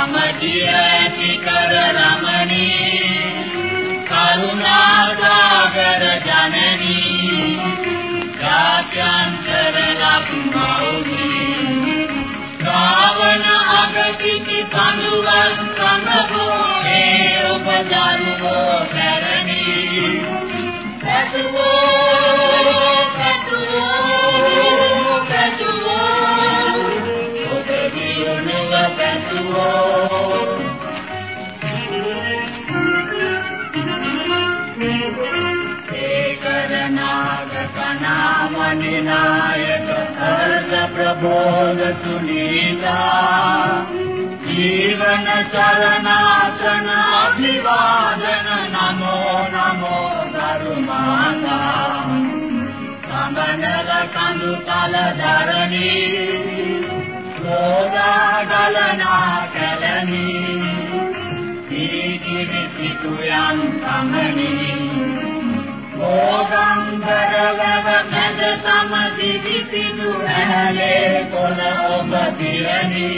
සමගිය ඇති කර රමණී කරුණාගාගර ජනනී ජාත්‍යන්තර मणिनायक हर्ष प्रबोध सुनीता। जीवन चलनाचनाभिवादन नमो नमो धनुनलकनुकल धरणी कोला गलना कलनी गीतितु यं कमणि ඔබ පිරණි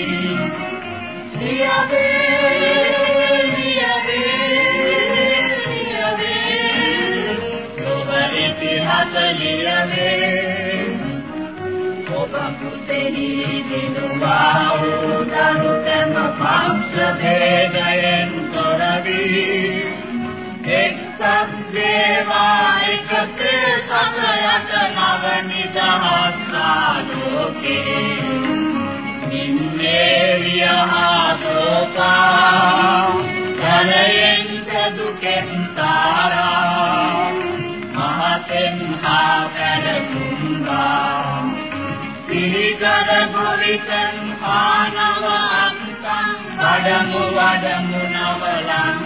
සියවේ සියවේ සියවේ ඔබ ඉතිහාස ලියවේ ඔබ පුතේනි දිනුවා වූ දරුතම පක්ෂ භේදයෙන් තොරවි එක්සත් දේවා එකතේ සමයට නව නිදහස්සාලෝකේ නින්නේ දුකෙන් තාරා මහතෙන් හා පැරතුම්බා පිළිකර ගොවිතන් ආනව අන්තං වඩමු වඩමු නව ලංකා